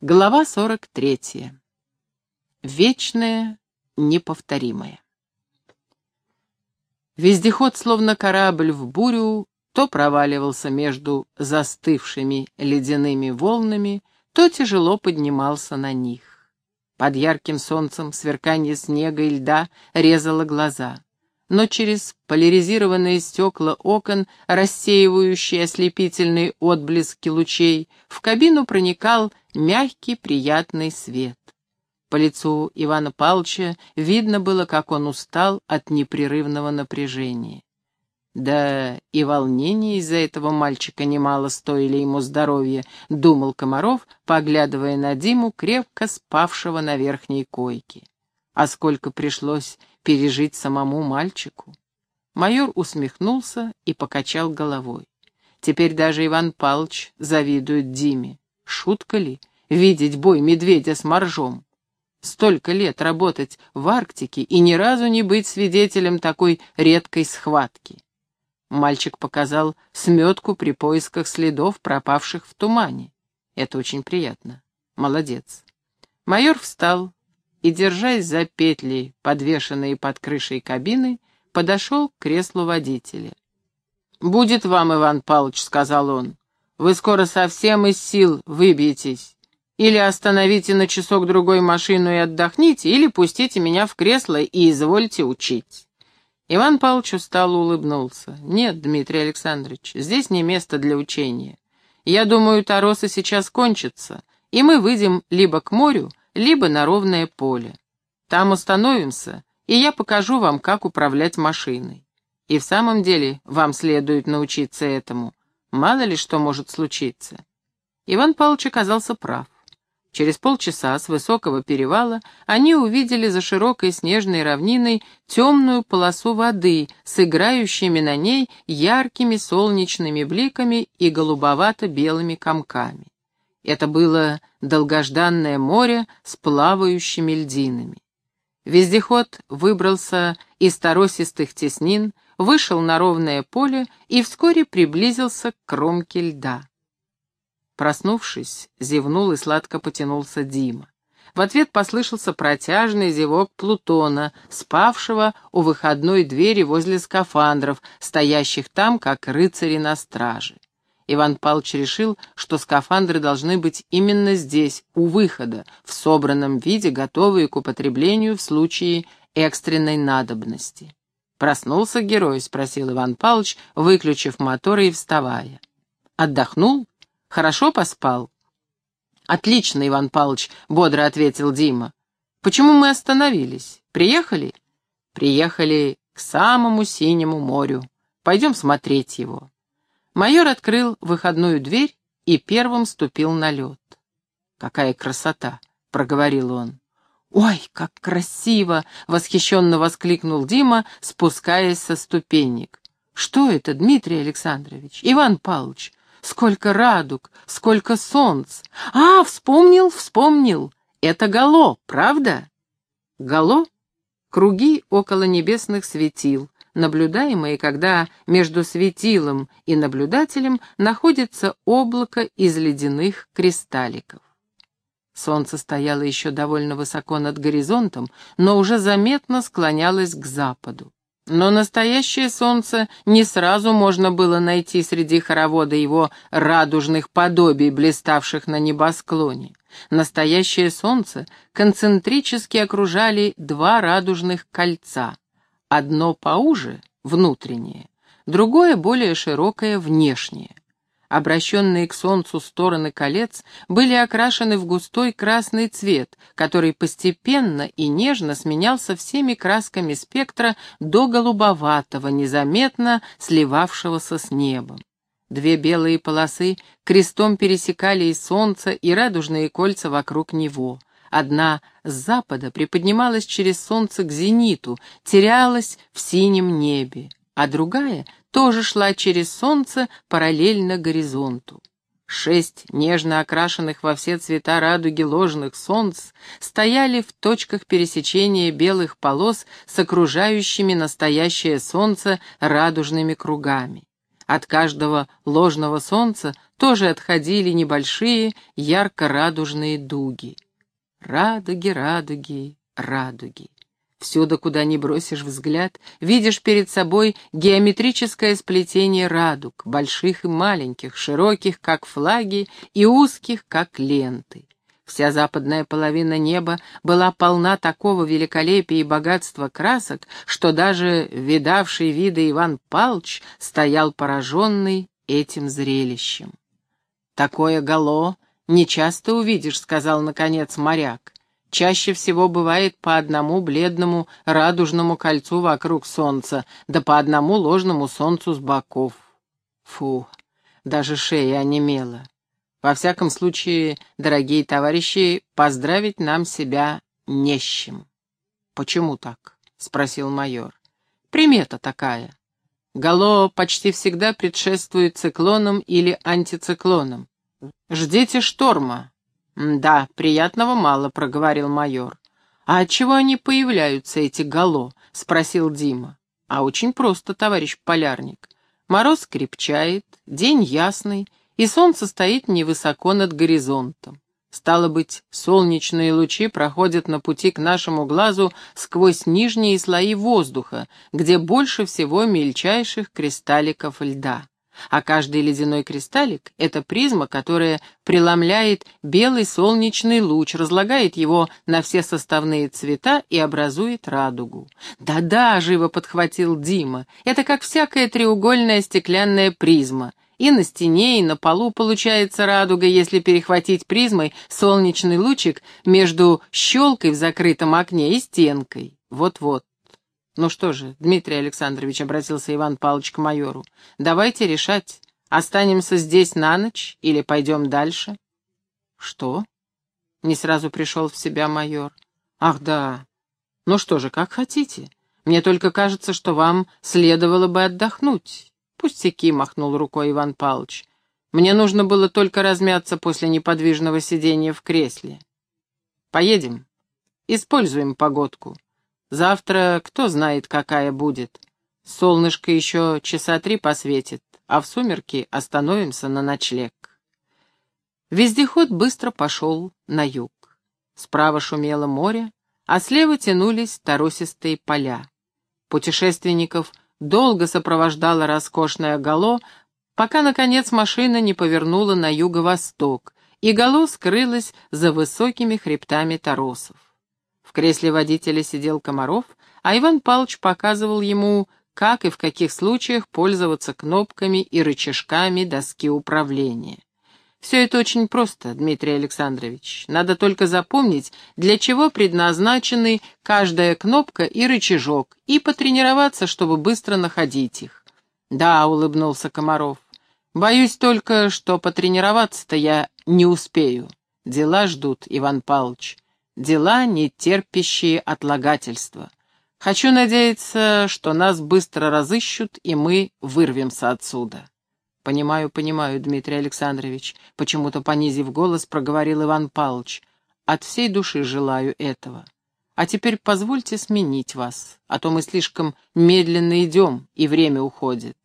Глава 43. Вечное, неповторимое. Вездеход, словно корабль в бурю, то проваливался между застывшими ледяными волнами, то тяжело поднимался на них. Под ярким солнцем сверканье снега и льда резало глаза но через поляризированные стекла окон, рассеивающие ослепительные отблески лучей, в кабину проникал мягкий приятный свет. По лицу Ивана Павловича видно было, как он устал от непрерывного напряжения. Да и волнения из-за этого мальчика немало стоили ему здоровья, думал Комаров, поглядывая на Диму, крепко спавшего на верхней койке. А сколько пришлось пережить самому мальчику. Майор усмехнулся и покачал головой. Теперь даже Иван Палч завидует Диме. Шутка ли видеть бой медведя с моржом? Столько лет работать в Арктике и ни разу не быть свидетелем такой редкой схватки. Мальчик показал сметку при поисках следов, пропавших в тумане. Это очень приятно. Молодец. Майор встал, и, держась за петли, подвешенные под крышей кабины, подошел к креслу водителя. «Будет вам, Иван Павлович», — сказал он. «Вы скоро совсем из сил выбьетесь. Или остановите на часок-другой машину и отдохните, или пустите меня в кресло и извольте учить». Иван Павлович устало улыбнулся. «Нет, Дмитрий Александрович, здесь не место для учения. Я думаю, Таросы сейчас кончатся, и мы выйдем либо к морю, либо на ровное поле. Там установимся, и я покажу вам, как управлять машиной. И в самом деле вам следует научиться этому. Мало ли что может случиться. Иван Павлович оказался прав. Через полчаса с высокого перевала они увидели за широкой снежной равниной темную полосу воды с играющими на ней яркими солнечными бликами и голубовато-белыми комками. Это было долгожданное море с плавающими льдинами. Вездеход выбрался из торосистых теснин, вышел на ровное поле и вскоре приблизился к кромке льда. Проснувшись, зевнул и сладко потянулся Дима. В ответ послышался протяжный зевок Плутона, спавшего у выходной двери возле скафандров, стоящих там, как рыцари на страже. Иван Павлович решил, что скафандры должны быть именно здесь, у выхода, в собранном виде, готовые к употреблению в случае экстренной надобности. «Проснулся герой?» — спросил Иван Павлович, выключив моторы и вставая. «Отдохнул? Хорошо поспал?» «Отлично, Иван Павлович», — бодро ответил Дима. «Почему мы остановились? Приехали?» «Приехали к самому синему морю. Пойдем смотреть его». Майор открыл выходную дверь и первым ступил на лед. «Какая красота!» — проговорил он. «Ой, как красиво!» — восхищенно воскликнул Дима, спускаясь со ступенек. «Что это, Дмитрий Александрович? Иван Павлович? Сколько радуг, сколько солнц! А, вспомнил, вспомнил! Это гало, правда?» Гало — круги около небесных светил, наблюдаемые, когда между светилом и наблюдателем находится облако из ледяных кристалликов. Солнце стояло еще довольно высоко над горизонтом, но уже заметно склонялось к западу. Но настоящее солнце не сразу можно было найти среди хоровода его радужных подобий, блиставших на небосклоне. Настоящее солнце концентрически окружали два радужных кольца — Одно поуже, внутреннее, другое более широкое, внешнее. Обращенные к солнцу стороны колец были окрашены в густой красный цвет, который постепенно и нежно сменялся всеми красками спектра до голубоватого, незаметно сливавшегося с небом. Две белые полосы крестом пересекали и солнце, и радужные кольца вокруг него. Одна с запада приподнималась через солнце к зениту, терялась в синем небе, а другая тоже шла через солнце параллельно горизонту. Шесть нежно окрашенных во все цвета радуги ложных солнц стояли в точках пересечения белых полос с окружающими настоящее солнце радужными кругами. От каждого ложного солнца тоже отходили небольшие ярко-радужные дуги. Радуги, радуги, радуги. Всюду, куда ни бросишь взгляд, видишь перед собой геометрическое сплетение радуг, больших и маленьких, широких, как флаги, и узких, как ленты. Вся западная половина неба была полна такого великолепия и богатства красок, что даже видавший виды Иван Палч стоял пораженный этим зрелищем. «Такое гало нечасто увидишь», — сказал, наконец, моряк. Чаще всего бывает по одному бледному радужному кольцу вокруг солнца, да по одному ложному солнцу с боков. Фу, даже шея онемела. Во всяком случае, дорогие товарищи, поздравить нам себя не с чем. «Почему так?» — спросил майор. «Примета такая. Гало почти всегда предшествует циклонам или антициклонам. Ждите шторма, «Да, приятного мало», — проговорил майор. «А от чего они появляются, эти гало?» — спросил Дима. «А очень просто, товарищ полярник. Мороз крепчает, день ясный, и солнце стоит невысоко над горизонтом. Стало быть, солнечные лучи проходят на пути к нашему глазу сквозь нижние слои воздуха, где больше всего мельчайших кристалликов льда а каждый ледяной кристаллик — это призма, которая преломляет белый солнечный луч, разлагает его на все составные цвета и образует радугу. «Да-да», — живо подхватил Дима, — «это как всякая треугольная стеклянная призма». И на стене, и на полу получается радуга, если перехватить призмой солнечный лучик между щелкой в закрытом окне и стенкой. Вот-вот. «Ну что же, Дмитрий Александрович», — обратился Иван Павлович к майору, — «давайте решать, останемся здесь на ночь или пойдем дальше?» «Что?» — не сразу пришел в себя майор. «Ах, да. Ну что же, как хотите. Мне только кажется, что вам следовало бы отдохнуть». «Пустяки», — махнул рукой Иван Павлович. «Мне нужно было только размяться после неподвижного сидения в кресле. Поедем. Используем погодку». Завтра кто знает, какая будет. Солнышко еще часа три посветит, а в сумерки остановимся на ночлег. Вездеход быстро пошел на юг. Справа шумело море, а слева тянулись торосистые поля. Путешественников долго сопровождало роскошное гало, пока, наконец, машина не повернула на юго-восток, и гало скрылось за высокими хребтами торосов. В кресле водителя сидел Комаров, а Иван Павлович показывал ему, как и в каких случаях пользоваться кнопками и рычажками доски управления. Все это очень просто, Дмитрий Александрович. Надо только запомнить, для чего предназначены каждая кнопка и рычажок, и потренироваться, чтобы быстро находить их. Да, улыбнулся Комаров. Боюсь только, что потренироваться-то я не успею. Дела ждут, Иван Павлович. Дела, не терпящие отлагательства. Хочу надеяться, что нас быстро разыщут, и мы вырвемся отсюда. Понимаю, понимаю, Дмитрий Александрович, почему-то понизив голос, проговорил Иван Павлович. От всей души желаю этого. А теперь позвольте сменить вас, а то мы слишком медленно идем, и время уходит.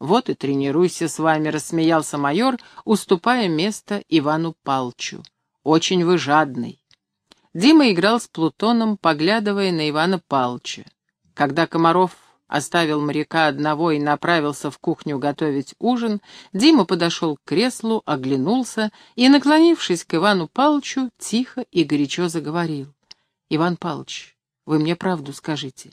Вот и тренируйся с вами, рассмеялся майор, уступая место Ивану Палчу. Очень вы жадный. Дима играл с Плутоном, поглядывая на Ивана Палча. Когда Комаров оставил моряка одного и направился в кухню готовить ужин, Дима подошел к креслу, оглянулся и, наклонившись к Ивану Палчу, тихо и горячо заговорил. «Иван Палч, вы мне правду скажите.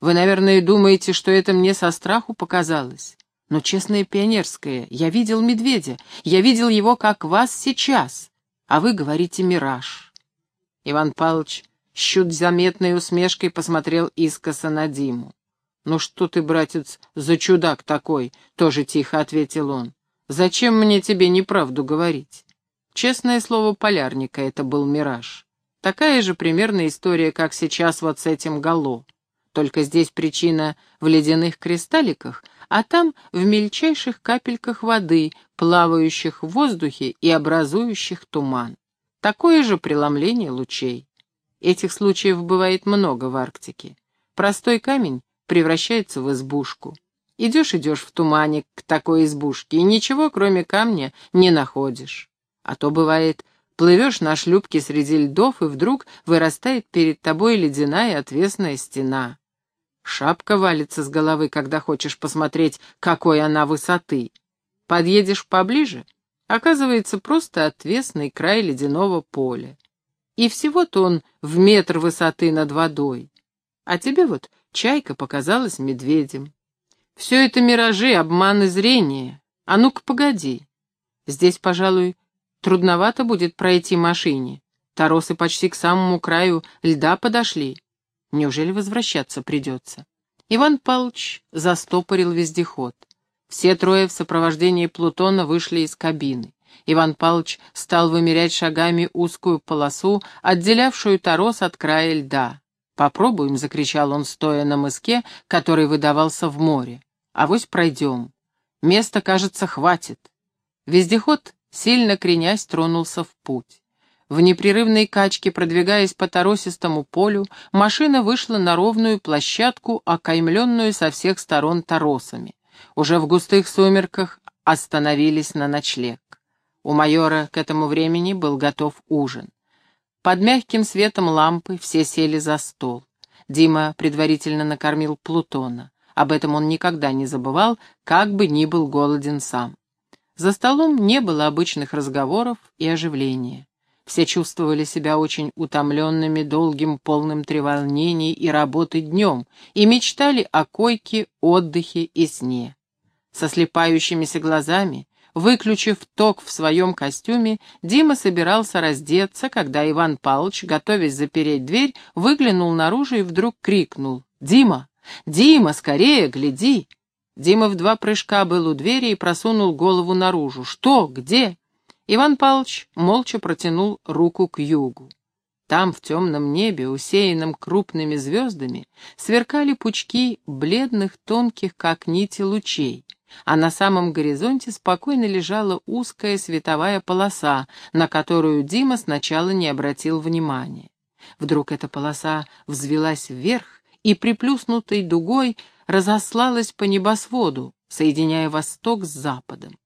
Вы, наверное, думаете, что это мне со страху показалось. Но, честное пионерское, я видел медведя, я видел его, как вас сейчас, а вы говорите «мираж». Иван Павлович с заметной усмешкой посмотрел искоса на Диму. «Ну что ты, братец, за чудак такой?» — тоже тихо ответил он. «Зачем мне тебе неправду говорить?» Честное слово полярника, это был мираж. Такая же примерная история, как сейчас вот с этим гало. Только здесь причина в ледяных кристалликах, а там в мельчайших капельках воды, плавающих в воздухе и образующих туман. Такое же преломление лучей. Этих случаев бывает много в Арктике. Простой камень превращается в избушку. Идешь-идешь в тумане к такой избушке, и ничего, кроме камня, не находишь. А то бывает, плывешь на шлюпке среди льдов, и вдруг вырастает перед тобой ледяная отвесная стена. Шапка валится с головы, когда хочешь посмотреть, какой она высоты. Подъедешь поближе, оказывается просто отвесный край ледяного поля. И всего-то он в метр высоты над водой. А тебе вот чайка показалась медведем. Все это миражи, обманы зрения. А ну-ка, погоди. Здесь, пожалуй, трудновато будет пройти машине. Торосы почти к самому краю льда подошли. Неужели возвращаться придется? Иван Павлович застопорил вездеход. Все трое в сопровождении Плутона вышли из кабины. Иван Павлович стал вымерять шагами узкую полосу, отделявшую торос от края льда. «Попробуем», — закричал он, стоя на мыске, который выдавался в море. «Авось пройдем. Места, кажется, хватит». Вездеход, сильно кренясь, тронулся в путь. В непрерывной качке, продвигаясь по торосистому полю, машина вышла на ровную площадку, окаймленную со всех сторон торосами. Уже в густых сумерках остановились на ночлег. У майора к этому времени был готов ужин. Под мягким светом лампы все сели за стол. Дима предварительно накормил Плутона. Об этом он никогда не забывал, как бы ни был голоден сам. За столом не было обычных разговоров и оживления. Все чувствовали себя очень утомленными долгим, полным треволнений и работы днем и мечтали о койке, отдыхе и сне. Со слепающимися глазами, выключив ток в своем костюме, Дима собирался раздеться, когда Иван Павлович, готовясь запереть дверь, выглянул наружу и вдруг крикнул «Дима! Дима, скорее, гляди!» Дима в два прыжка был у двери и просунул голову наружу. «Что? Где?» Иван Павлович молча протянул руку к югу. Там, в темном небе, усеянном крупными звездами, сверкали пучки бледных, тонких, как нити лучей, а на самом горизонте спокойно лежала узкая световая полоса, на которую Дима сначала не обратил внимания. Вдруг эта полоса взвелась вверх и приплюснутой дугой разослалась по небосводу, соединяя восток с западом.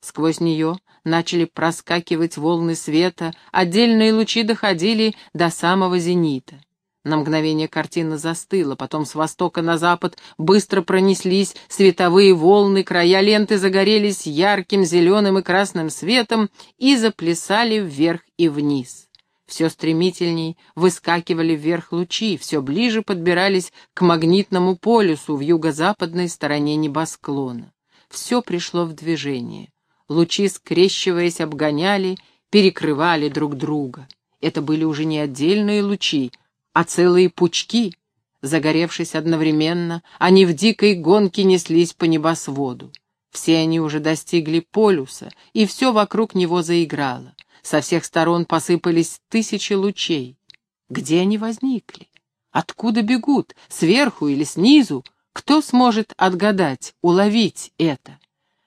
Сквозь нее начали проскакивать волны света, отдельные лучи доходили до самого зенита. На мгновение картина застыла, потом с востока на запад быстро пронеслись световые волны, края ленты загорелись ярким зеленым и красным светом и заплясали вверх и вниз. Все стремительней выскакивали вверх лучи, все ближе подбирались к магнитному полюсу в юго-западной стороне небосклона. Все пришло в движение. Лучи, скрещиваясь, обгоняли, перекрывали друг друга. Это были уже не отдельные лучи, а целые пучки. Загоревшись одновременно, они в дикой гонке неслись по небосводу. Все они уже достигли полюса, и все вокруг него заиграло. Со всех сторон посыпались тысячи лучей. Где они возникли? Откуда бегут? Сверху или снизу? Кто сможет отгадать, уловить это?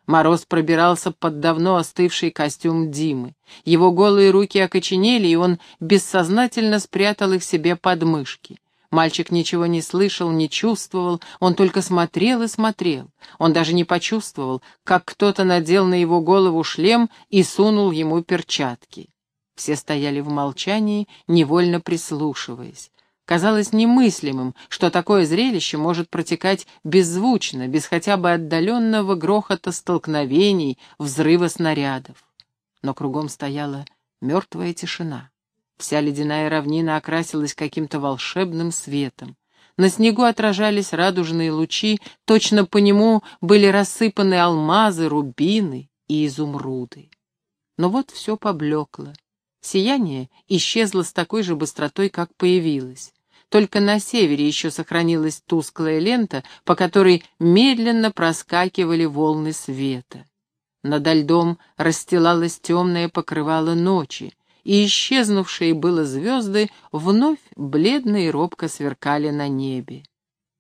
Мороз пробирался под давно остывший костюм Димы. Его голые руки окоченели, и он бессознательно спрятал их себе под мышки. Мальчик ничего не слышал, не чувствовал, он только смотрел и смотрел. Он даже не почувствовал, как кто-то надел на его голову шлем и сунул ему перчатки. Все стояли в молчании, невольно прислушиваясь. Казалось немыслимым, что такое зрелище может протекать беззвучно, без хотя бы отдаленного грохота столкновений, взрыва снарядов. Но кругом стояла мертвая тишина. Вся ледяная равнина окрасилась каким-то волшебным светом. На снегу отражались радужные лучи, точно по нему были рассыпаны алмазы, рубины и изумруды. Но вот все поблекло. Сияние исчезло с такой же быстротой, как появилось. Только на севере еще сохранилась тусклая лента, по которой медленно проскакивали волны света. Над льдом расстилалось темное покрывало ночи, и исчезнувшие было звезды вновь бледно и робко сверкали на небе.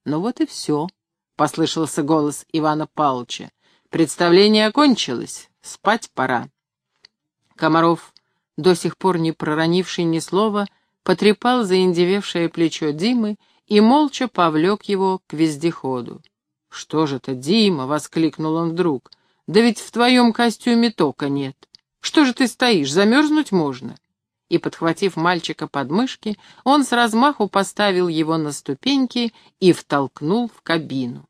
«Ну вот и все», — послышался голос Ивана Павловича. «Представление окончилось, спать пора». Комаров, до сих пор не проронивший ни слова, потрепал заиндевевшее плечо Димы и молча повлек его к вездеходу. «Что же это, Дима?» — воскликнул он вдруг. «Да ведь в твоем костюме тока нет. Что же ты стоишь, замерзнуть можно?» И, подхватив мальчика под мышки, он с размаху поставил его на ступеньки и втолкнул в кабину.